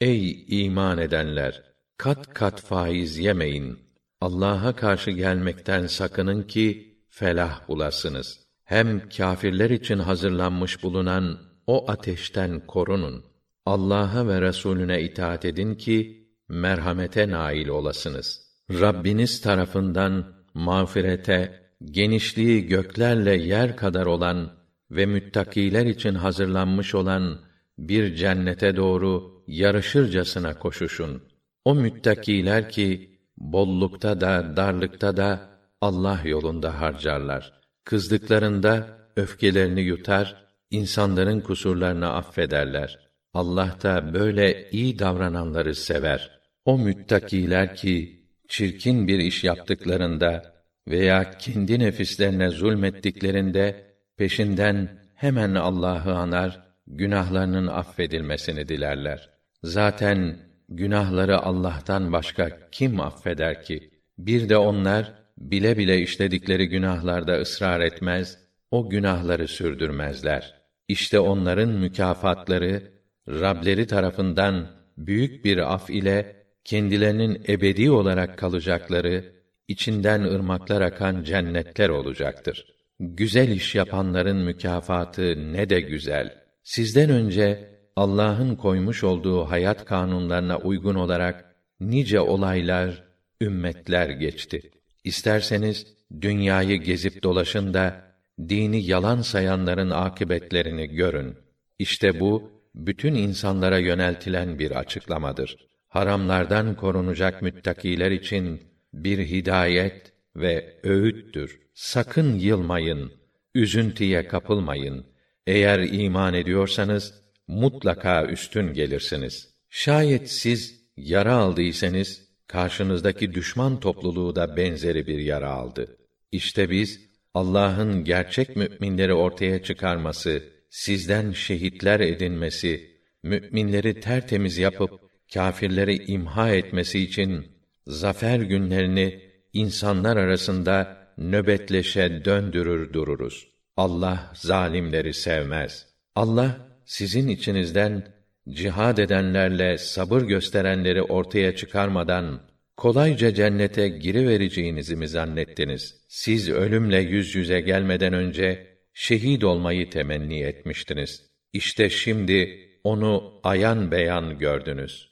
Ey iman edenler! Kat kat faiz yemeyin. Allah'a karşı gelmekten sakının ki felah bulasınız. Hem kâfirler için hazırlanmış bulunan o ateşten korunun. Allah'a ve Resulüne itaat edin ki merhamete nail olasınız. Rabbiniz tarafından mağfirete, genişliği göklerle yer kadar olan ve müttakiler için hazırlanmış olan bir cennete doğru yarışırcasına koşuşun. O müttakiler ki bollukta da darlıkta da Allah yolunda harcarlar. Kızdıklarında öfkelerini yutar, insanların kusurlarını affederler. Allah da böyle iyi davrananları sever. O müttakiler ki çirkin bir iş yaptıklarında veya kendi nefislerine zulmettiklerinde peşinden hemen Allah'ı anar, günahlarının affedilmesini dilerler. Zaten günahları Allah'tan başka kim affeder ki? Bir de onlar bile bile işledikleri günahlarda ısrar etmez, o günahları sürdürmezler. İşte onların mükafatları Rableri tarafından büyük bir af ile kendilerinin ebedi olarak kalacakları içinden ırmaklar akan cennetler olacaktır. Güzel iş yapanların mükafatı ne de güzel. Sizden önce Allah'ın koymuş olduğu hayat kanunlarına uygun olarak nice olaylar, ümmetler geçti. İsterseniz dünyayı gezip dolaşın da dini yalan sayanların akıbetlerini görün. İşte bu bütün insanlara yöneltilen bir açıklamadır. Haramlardan korunacak müttakiler için bir hidayet ve öğüttür. Sakın yılmayın, üzüntüye kapılmayın. Eğer iman ediyorsanız mutlaka üstün gelirsiniz. Şayet siz yara aldıysanız karşınızdaki düşman topluluğu da benzeri bir yara aldı. İşte biz Allah'ın gerçek müminleri ortaya çıkarması, sizden şehitler edinmesi, müminleri tertemiz yapıp kâfirleri imha etmesi için zafer günlerini insanlar arasında nöbetleşe döndürür dururuz. Allah zalimleri sevmez. Allah sizin içinizden cihad edenlerle sabır gösterenleri ortaya çıkarmadan kolayca cennete girivereceğinizi mi zannettiniz? Siz ölümle yüz yüze gelmeden önce şehit olmayı temenni etmiştiniz. İşte şimdi onu ayan beyan gördünüz.